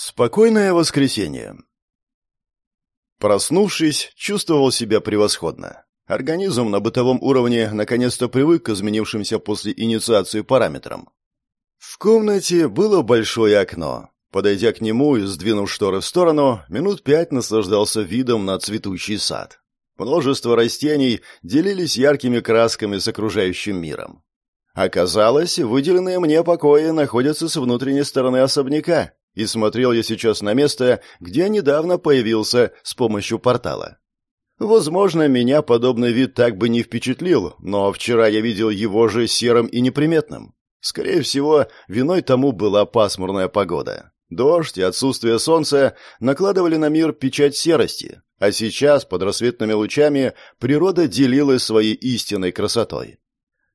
Спокойное воскресенье. Проснувшись, чувствовал себя превосходно. Организм на бытовом уровне наконец-то привык к изменившимся после инициации параметрам. В комнате было большое окно. Подойдя к нему и сдвинув шторы в сторону, минут пять наслаждался видом на цветущий сад. Множество растений делились яркими красками с окружающим миром. Оказалось, выделенные мне покои находятся с внутренней стороны особняка, и смотрел я сейчас на место, где недавно появился с помощью портала. Возможно, меня подобный вид так бы не впечатлил, но вчера я видел его же серым и неприметным. Скорее всего, виной тому была пасмурная погода. Дождь и отсутствие солнца накладывали на мир печать серости, а сейчас, под рассветными лучами, природа делилась своей истинной красотой.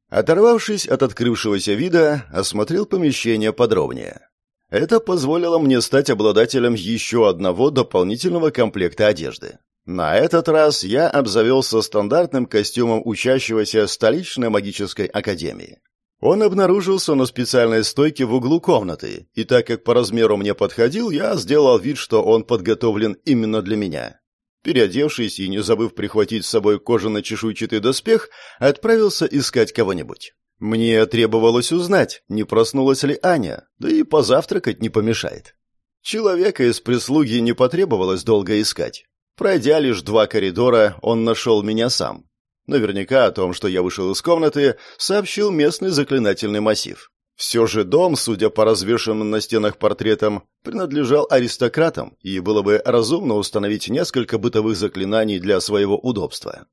Оторвавшись от открывшегося вида, осмотрел помещение подробнее. Это позволило мне стать обладателем еще одного дополнительного комплекта одежды. На этот раз я обзавелся стандартным костюмом учащегося столичной магической академии. Он обнаружился на специальной стойке в углу комнаты, и так как по размеру мне подходил, я сделал вид, что он подготовлен именно для меня. Переодевшись и не забыв прихватить с собой кожано-чешуйчатый доспех, отправился искать кого-нибудь. Мне требовалось узнать, не проснулась ли Аня, да и позавтракать не помешает. Человека из прислуги не потребовалось долго искать. Пройдя лишь два коридора, он нашел меня сам. Наверняка о том, что я вышел из комнаты, сообщил местный заклинательный массив. Все же дом, судя по развешенным на стенах портретам, принадлежал аристократам, и было бы разумно установить несколько бытовых заклинаний для своего удобства.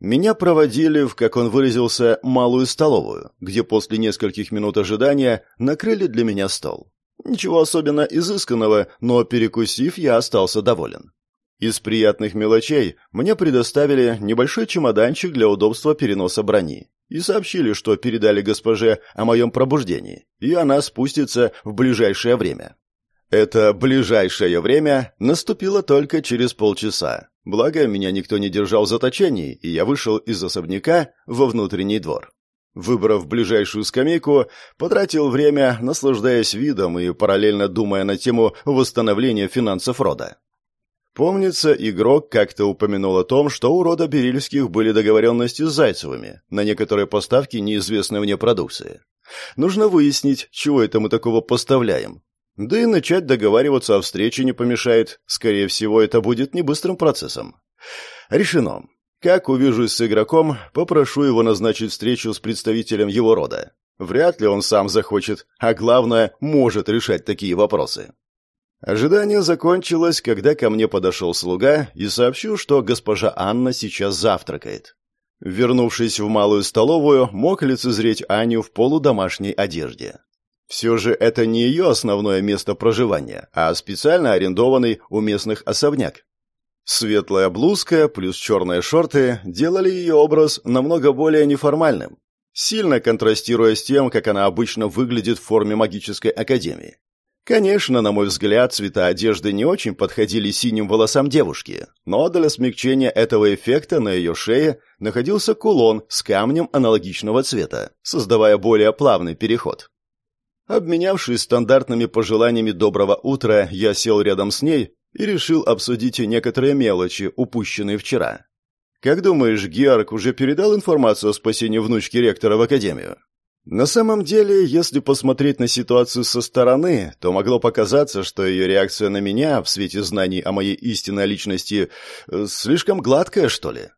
Меня проводили в, как он выразился, малую столовую, где после нескольких минут ожидания накрыли для меня стол. Ничего особенно изысканного, но перекусив, я остался доволен. Из приятных мелочей мне предоставили небольшой чемоданчик для удобства переноса брони и сообщили, что передали госпоже о моем пробуждении, и она спустится в ближайшее время. Это ближайшее время наступило только через полчаса. Благо, меня никто не держал в заточении, и я вышел из особняка во внутренний двор. Выбрав ближайшую скамейку, потратил время, наслаждаясь видом и параллельно думая на тему восстановления финансов рода. Помнится, игрок как-то упомянул о том, что у рода Берильских были договоренности с Зайцевыми на некоторые поставки неизвестной мне продукции. Нужно выяснить, чего это мы такого поставляем, да и начать договариваться о встрече не помешает. Скорее всего, это будет не быстрым процессом. Решено. Как увижусь с игроком, попрошу его назначить встречу с представителем его рода. Вряд ли он сам захочет, а главное, может решать такие вопросы. Ожидание закончилось, когда ко мне подошел слуга и сообщил, что госпожа Анна сейчас завтракает. Вернувшись в малую столовую, мог лицезреть Аню в полудомашней одежде. Все же это не ее основное место проживания, а специально арендованный у местных особняк. Светлая блузка плюс черные шорты делали ее образ намного более неформальным, сильно контрастируя с тем, как она обычно выглядит в форме магической академии. Конечно, на мой взгляд, цвета одежды не очень подходили синим волосам девушки, но для смягчения этого эффекта на ее шее находился кулон с камнем аналогичного цвета, создавая более плавный переход. Обменявшись стандартными пожеланиями доброго утра, я сел рядом с ней и решил обсудить некоторые мелочи, упущенные вчера. «Как думаешь, Георг уже передал информацию о спасении внучки ректора в Академию?» На самом деле, если посмотреть на ситуацию со стороны, то могло показаться, что ее реакция на меня в свете знаний о моей истинной личности э, слишком гладкая, что ли.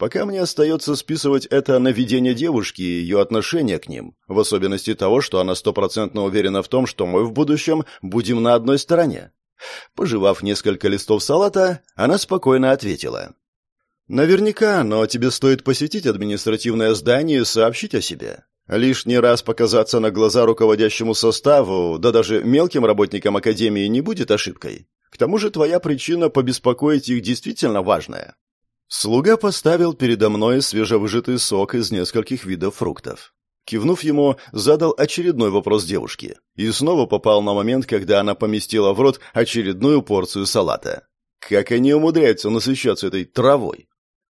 Пока мне остается списывать это на видение девушки и ее отношение к ним, в особенности того, что она стопроцентно уверена в том, что мы в будущем будем на одной стороне. Пожевав несколько листов салата, она спокойно ответила. «Наверняка, но тебе стоит посетить административное здание и сообщить о себе. Лишний раз показаться на глаза руководящему составу, да даже мелким работникам Академии не будет ошибкой. К тому же твоя причина побеспокоить их действительно важная. Слуга поставил передо мной свежевыжатый сок из нескольких видов фруктов. Кивнув ему, задал очередной вопрос девушке и снова попал на момент, когда она поместила в рот очередную порцию салата. Как они умудряются насыщаться этой травой?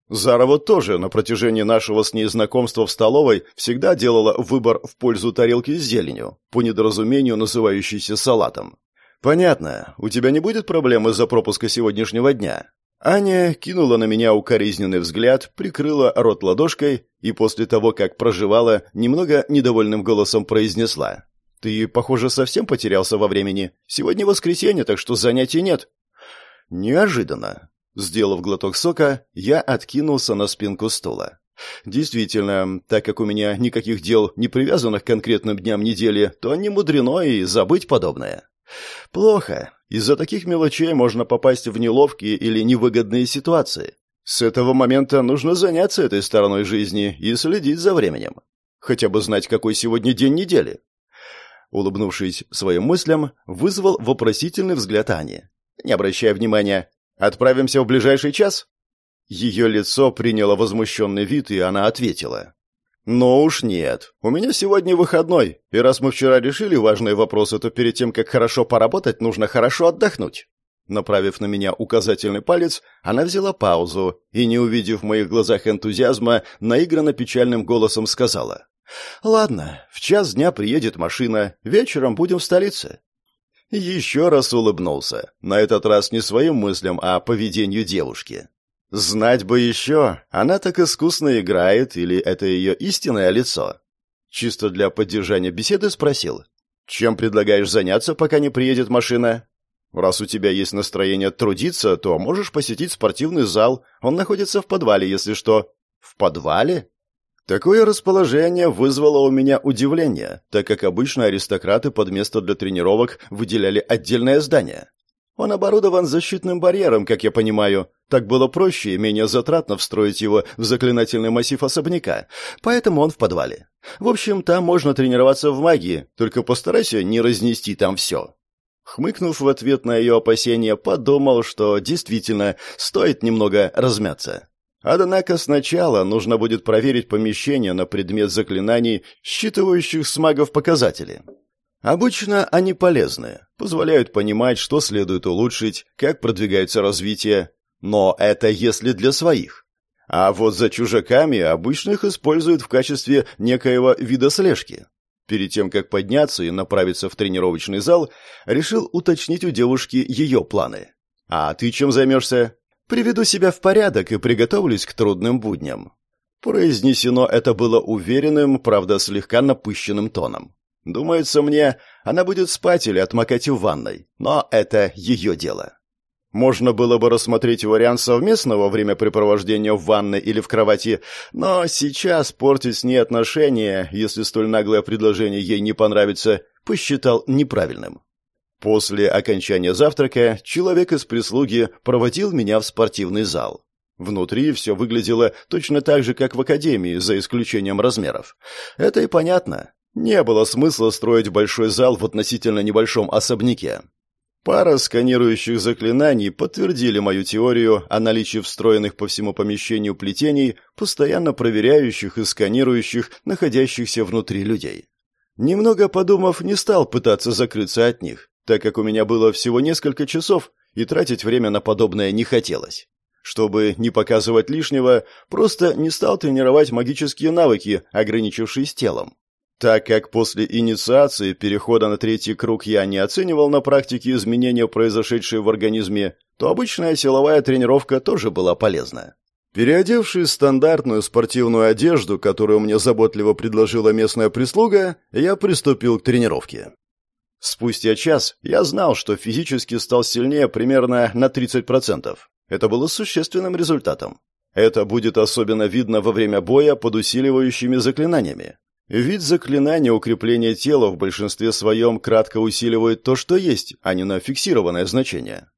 Зарова тоже на протяжении нашего с ней знакомства в столовой всегда делала выбор в пользу тарелки с зеленью, по недоразумению называющейся салатом. «Понятно. У тебя не будет проблем из-за пропуска сегодняшнего дня?» Аня кинула на меня укоризненный взгляд, прикрыла рот ладошкой и после того, как проживала, немного недовольным голосом произнесла. «Ты, похоже, совсем потерялся во времени. Сегодня воскресенье, так что занятий нет». Неожиданно. Сделав глоток сока, я откинулся на спинку стула. Действительно, так как у меня никаких дел, не привязанных к конкретным дням недели, то не мудрено и забыть подобное. Плохо. Из-за таких мелочей можно попасть в неловкие или невыгодные ситуации. С этого момента нужно заняться этой стороной жизни и следить за временем. Хотя бы знать, какой сегодня день недели. Улыбнувшись своим мыслям, вызвал вопросительный взгляд Ани. «Не обращай внимания. Отправимся в ближайший час?» Ее лицо приняло возмущенный вид, и она ответила. «Ну уж нет. У меня сегодня выходной, и раз мы вчера решили важные вопросы, то перед тем, как хорошо поработать, нужно хорошо отдохнуть». Направив на меня указательный палец, она взяла паузу и, не увидев в моих глазах энтузиазма, наигранно печальным голосом сказала. «Ладно, в час дня приедет машина, вечером будем в столице». Еще раз улыбнулся, на этот раз не своим мыслям, а поведению девушки. Знать бы еще, она так искусно играет или это ее истинное лицо? Чисто для поддержания беседы спросил. Чем предлагаешь заняться, пока не приедет машина? Раз у тебя есть настроение трудиться, то можешь посетить спортивный зал. Он находится в подвале, если что. В подвале? Такое расположение вызвало у меня удивление, так как обычно аристократы под место для тренировок выделяли отдельное здание. Он оборудован защитным барьером, как я понимаю. Так было проще и менее затратно встроить его в заклинательный массив особняка, поэтому он в подвале. В общем, там можно тренироваться в магии, только постарайся не разнести там все. Хмыкнув в ответ на ее опасения, подумал, что действительно стоит немного размяться. Однако сначала нужно будет проверить помещение на предмет заклинаний, считывающих с магов показатели. Обычно они полезны, позволяют понимать, что следует улучшить, как продвигается развитие, но это если для своих. А вот за чужаками обычно их используют в качестве некоего вида слежки. Перед тем, как подняться и направиться в тренировочный зал, решил уточнить у девушки ее планы. «А ты чем займешься?» «Приведу себя в порядок и приготовлюсь к трудным будням». Произнесено это было уверенным, правда, слегка напыщенным тоном. Думается мне, она будет спать или отмокать в ванной, но это ее дело. Можно было бы рассмотреть вариант совместного времяпрепровождения в ванной или в кровати, но сейчас портить с ней отношения, если столь наглое предложение ей не понравится, посчитал неправильным. После окончания завтрака человек из прислуги проводил меня в спортивный зал. Внутри все выглядело точно так же, как в академии, за исключением размеров. Это и понятно. Не было смысла строить большой зал в относительно небольшом особняке. Пара сканирующих заклинаний подтвердили мою теорию о наличии встроенных по всему помещению плетений, постоянно проверяющих и сканирующих находящихся внутри людей. Немного подумав, не стал пытаться закрыться от них, так как у меня было всего несколько часов, и тратить время на подобное не хотелось. Чтобы не показывать лишнего, просто не стал тренировать магические навыки, ограничившись телом. Так как после инициации перехода на третий круг я не оценивал на практике изменения, произошедшие в организме, то обычная силовая тренировка тоже была полезна. Переодевшись в стандартную спортивную одежду, которую мне заботливо предложила местная прислуга, я приступил к тренировке. Спустя час я знал, что физически стал сильнее примерно на 30%. Это было существенным результатом. Это будет особенно видно во время боя под усиливающими заклинаниями. Вид заклинания укрепления тела в большинстве своем кратко усиливает то, что есть, а не на фиксированное значение.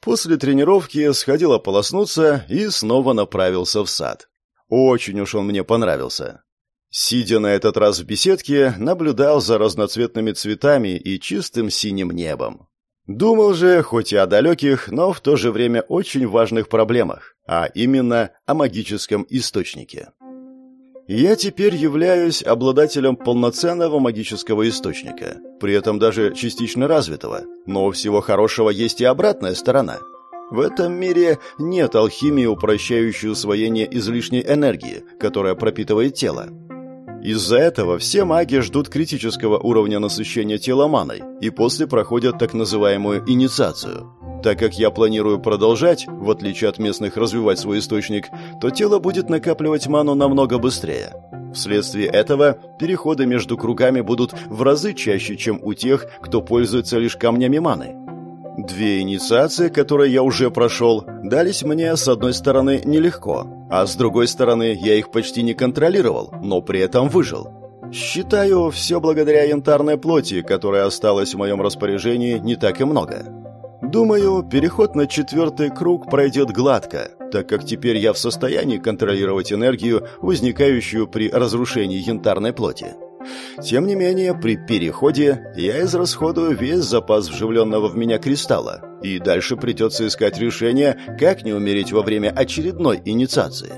После тренировки сходил ополоснуться и снова направился в сад. Очень уж он мне понравился. Сидя на этот раз в беседке, наблюдал за разноцветными цветами и чистым синим небом. Думал же, хоть и о далеких, но в то же время очень важных проблемах, а именно о магическом источнике. Я теперь являюсь обладателем полноценного магического источника, при этом даже частично развитого, но у всего хорошего есть и обратная сторона. В этом мире нет алхимии, упрощающей усвоение излишней энергии, которая пропитывает тело. Из-за этого все маги ждут критического уровня насыщения тела маной и после проходят так называемую инициацию. Так как я планирую продолжать, в отличие от местных, развивать свой источник, то тело будет накапливать ману намного быстрее. Вследствие этого переходы между кругами будут в разы чаще, чем у тех, кто пользуется лишь камнями маны. Две инициации, которые я уже прошел, дались мне, с одной стороны, нелегко, а с другой стороны, я их почти не контролировал, но при этом выжил. Считаю, все благодаря янтарной плоти, которая осталась в моем распоряжении не так и много. Думаю, переход на четвертый круг пройдет гладко, так как теперь я в состоянии контролировать энергию, возникающую при разрушении янтарной плоти. Тем не менее, при переходе я израсходую весь запас вживленного в меня кристалла, и дальше придется искать решение, как не умереть во время очередной инициации.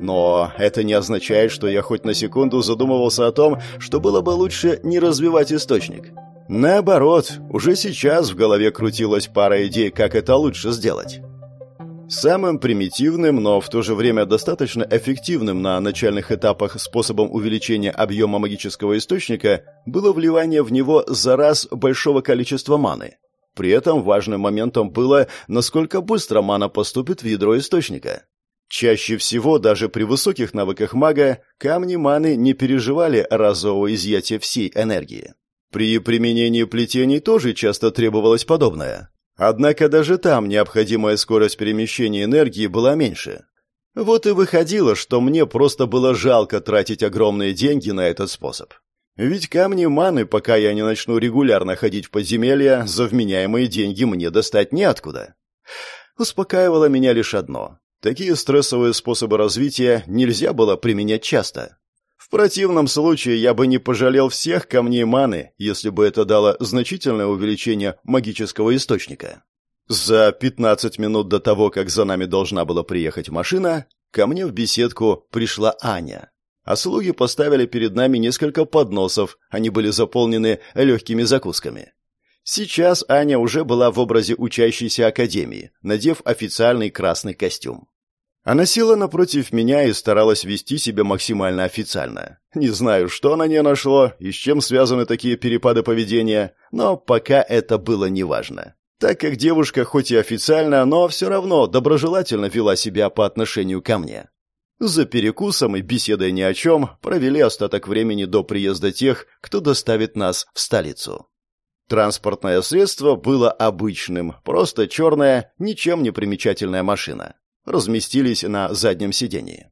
Но это не означает, что я хоть на секунду задумывался о том, что было бы лучше не развивать источник. Наоборот, уже сейчас в голове крутилась пара идей, как это лучше сделать. Самым примитивным, но в то же время достаточно эффективным на начальных этапах способом увеличения объема магического источника было вливание в него за раз большого количества маны. При этом важным моментом было, насколько быстро мана поступит в ядро источника. Чаще всего, даже при высоких навыках мага, камни маны не переживали разового изъятия всей энергии. При применении плетений тоже часто требовалось подобное. Однако даже там необходимая скорость перемещения энергии была меньше. Вот и выходило, что мне просто было жалко тратить огромные деньги на этот способ. Ведь камни маны, пока я не начну регулярно ходить в подземелья, за вменяемые деньги мне достать неоткуда. Успокаивало меня лишь одно. Такие стрессовые способы развития нельзя было применять часто. Противном случае я бы не пожалел всех камней маны, если бы это дало значительное увеличение магического источника. За 15 минут до того, как за нами должна была приехать машина, ко мне в беседку пришла Аня. А слуги поставили перед нами несколько подносов, они были заполнены легкими закусками. Сейчас Аня уже была в образе учащейся академии, надев официальный красный костюм. Она села напротив меня и старалась вести себя максимально официально. Не знаю, что на ней нашло и с чем связаны такие перепады поведения, но пока это было неважно. Так как девушка хоть и официально, но все равно доброжелательно вела себя по отношению ко мне. За перекусом и беседой ни о чем провели остаток времени до приезда тех, кто доставит нас в столицу. Транспортное средство было обычным, просто черная, ничем не примечательная машина разместились на заднем сидении.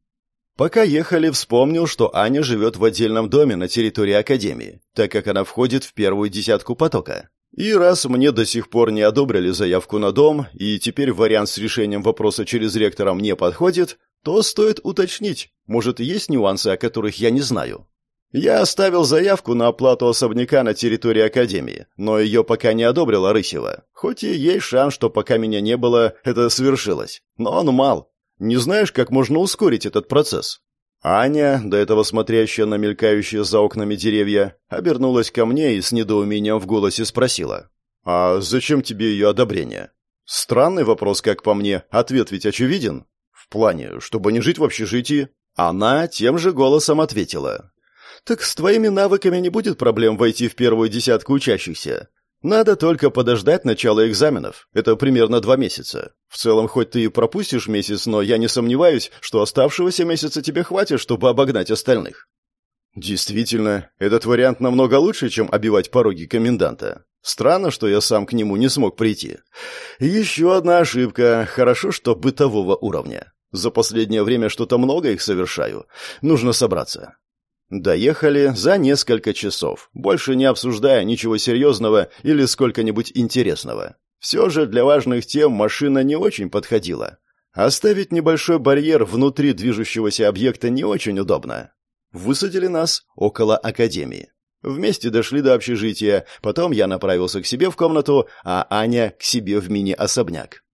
Пока ехали, вспомнил, что Аня живет в отдельном доме на территории Академии, так как она входит в первую десятку потока. И раз мне до сих пор не одобрили заявку на дом, и теперь вариант с решением вопроса через ректора мне подходит, то стоит уточнить, может, есть нюансы, о которых я не знаю. Я оставил заявку на оплату особняка на территории Академии, но ее пока не одобрила Рысева. Хоть и есть шанс, что пока меня не было, это свершилось. Но он мал. Не знаешь, как можно ускорить этот процесс? Аня, до этого смотрящая на мелькающие за окнами деревья, обернулась ко мне и с недоумением в голосе спросила. «А зачем тебе ее одобрение?» Странный вопрос, как по мне. Ответ ведь очевиден. В плане, чтобы не жить в общежитии. Она тем же голосом ответила. Так с твоими навыками не будет проблем войти в первую десятку учащихся. Надо только подождать начала экзаменов. Это примерно два месяца. В целом, хоть ты и пропустишь месяц, но я не сомневаюсь, что оставшегося месяца тебе хватит, чтобы обогнать остальных. Действительно, этот вариант намного лучше, чем обивать пороги коменданта. Странно, что я сам к нему не смог прийти. Еще одна ошибка. Хорошо, что бытового уровня. За последнее время что-то много их совершаю. Нужно собраться. Доехали за несколько часов, больше не обсуждая ничего серьезного или сколько-нибудь интересного. Все же для важных тем машина не очень подходила. Оставить небольшой барьер внутри движущегося объекта не очень удобно. Высадили нас около академии. Вместе дошли до общежития, потом я направился к себе в комнату, а Аня к себе в мини-особняк.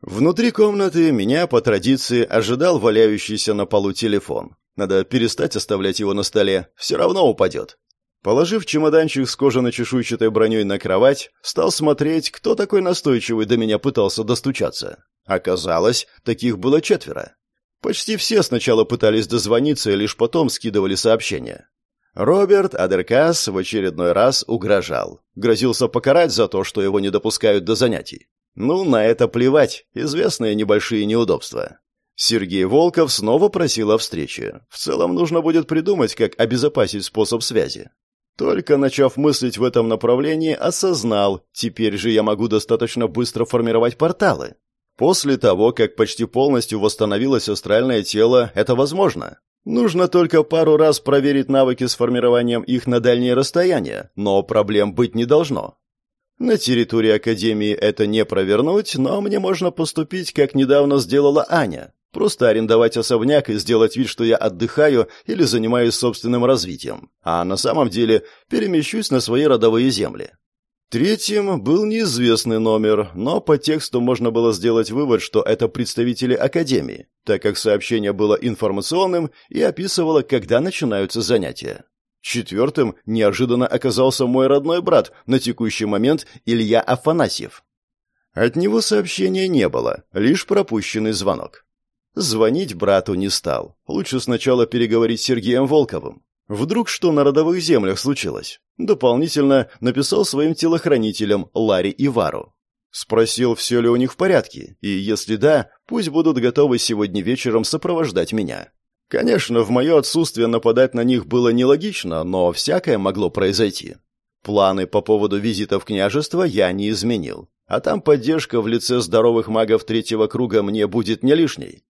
Внутри комнаты меня, по традиции, ожидал валяющийся на полу телефон. Надо перестать оставлять его на столе, все равно упадет. Положив чемоданчик с кожано-чешуйчатой броней на кровать, стал смотреть, кто такой настойчивый до меня пытался достучаться. Оказалось, таких было четверо. Почти все сначала пытались дозвониться и лишь потом скидывали сообщения. Роберт Адеркас в очередной раз угрожал. Грозился покарать за то, что его не допускают до занятий. Ну, на это плевать, известные небольшие неудобства. Сергей Волков снова просил о встрече. В целом нужно будет придумать, как обезопасить способ связи. Только начав мыслить в этом направлении, осознал, теперь же я могу достаточно быстро формировать порталы. После того, как почти полностью восстановилось астральное тело, это возможно. Нужно только пару раз проверить навыки с формированием их на дальние расстояния, но проблем быть не должно. На территории Академии это не провернуть, но мне можно поступить, как недавно сделала Аня. Просто арендовать особняк и сделать вид, что я отдыхаю или занимаюсь собственным развитием. А на самом деле перемещусь на свои родовые земли. Третьим был неизвестный номер, но по тексту можно было сделать вывод, что это представители Академии, так как сообщение было информационным и описывало, когда начинаются занятия. Четвертым неожиданно оказался мой родной брат, на текущий момент Илья Афанасьев. От него сообщения не было, лишь пропущенный звонок. Звонить брату не стал. Лучше сначала переговорить с Сергеем Волковым. Вдруг что на родовых землях случилось? Дополнительно написал своим телохранителям Ларе и Вару. Спросил, все ли у них в порядке, и если да, пусть будут готовы сегодня вечером сопровождать меня. Конечно, в мое отсутствие нападать на них было нелогично, но всякое могло произойти. Планы по поводу визита в княжество я не изменил, а там поддержка в лице здоровых магов третьего круга мне будет не лишней.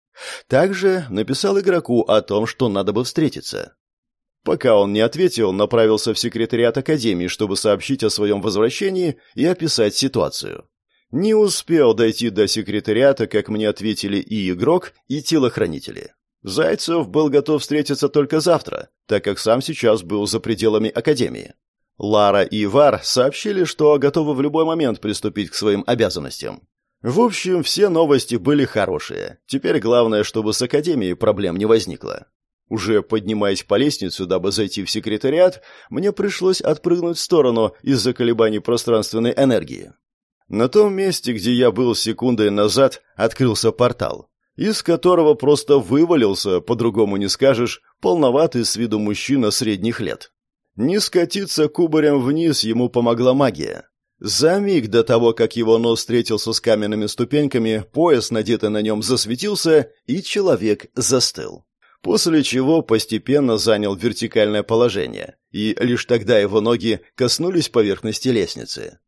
Также написал игроку о том, что надо бы встретиться. Пока он не ответил, направился в секретариат Академии, чтобы сообщить о своем возвращении и описать ситуацию. Не успел дойти до секретариата, как мне ответили и игрок, и телохранители. Зайцев был готов встретиться только завтра, так как сам сейчас был за пределами Академии. Лара и Вар сообщили, что готовы в любой момент приступить к своим обязанностям. В общем, все новости были хорошие. Теперь главное, чтобы с Академией проблем не возникло. Уже поднимаясь по лестнице, дабы зайти в секретариат, мне пришлось отпрыгнуть в сторону из-за колебаний пространственной энергии. На том месте, где я был секундой назад, открылся портал, из которого просто вывалился, по-другому не скажешь, полноватый с виду мужчина средних лет. Не скатиться кубарем вниз ему помогла магия. За миг до того, как его нос встретился с каменными ступеньками, пояс, надетый на нем, засветился, и человек застыл после чего постепенно занял вертикальное положение, и лишь тогда его ноги коснулись поверхности лестницы.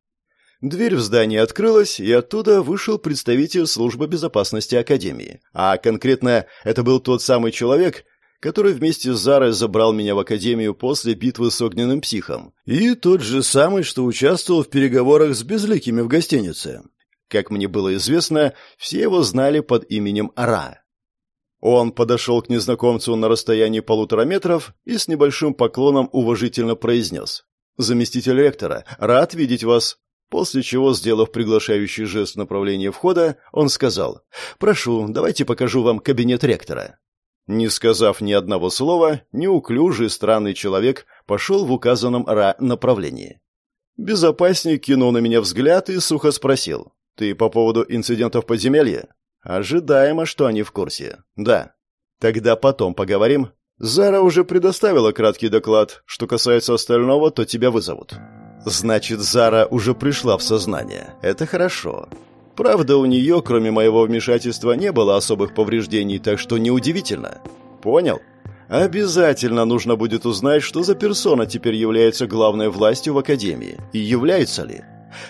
Дверь в здание открылась, и оттуда вышел представитель службы безопасности Академии. А конкретно это был тот самый человек, который вместе с Зарой забрал меня в Академию после битвы с огненным психом. И тот же самый, что участвовал в переговорах с безликими в гостинице. Как мне было известно, все его знали под именем Ара. Он подошел к незнакомцу на расстоянии полутора метров и с небольшим поклоном уважительно произнес. «Заместитель ректора, рад видеть вас». После чего, сделав приглашающий жест в направлении входа, он сказал «Прошу, давайте покажу вам кабинет ректора». Не сказав ни одного слова, неуклюжий странный человек пошел в указанном Ра направлении. Безопасник кинул на меня взгляд и сухо спросил «Ты по поводу инцидентов подземелья?» Ожидаемо, что они в курсе. Да. Тогда потом поговорим. Зара уже предоставила краткий доклад. Что касается остального, то тебя вызовут. Значит, Зара уже пришла в сознание. Это хорошо. Правда, у нее, кроме моего вмешательства, не было особых повреждений, так что неудивительно. Понял? Обязательно нужно будет узнать, что за персона теперь является главной властью в Академии. И является ли.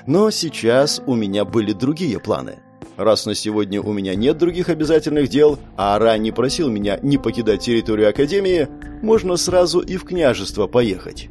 Но сейчас у меня были другие планы. Раз на сегодня у меня нет других обязательных дел, а Ара не просил меня не покидать территорию Академии, можно сразу и в княжество поехать.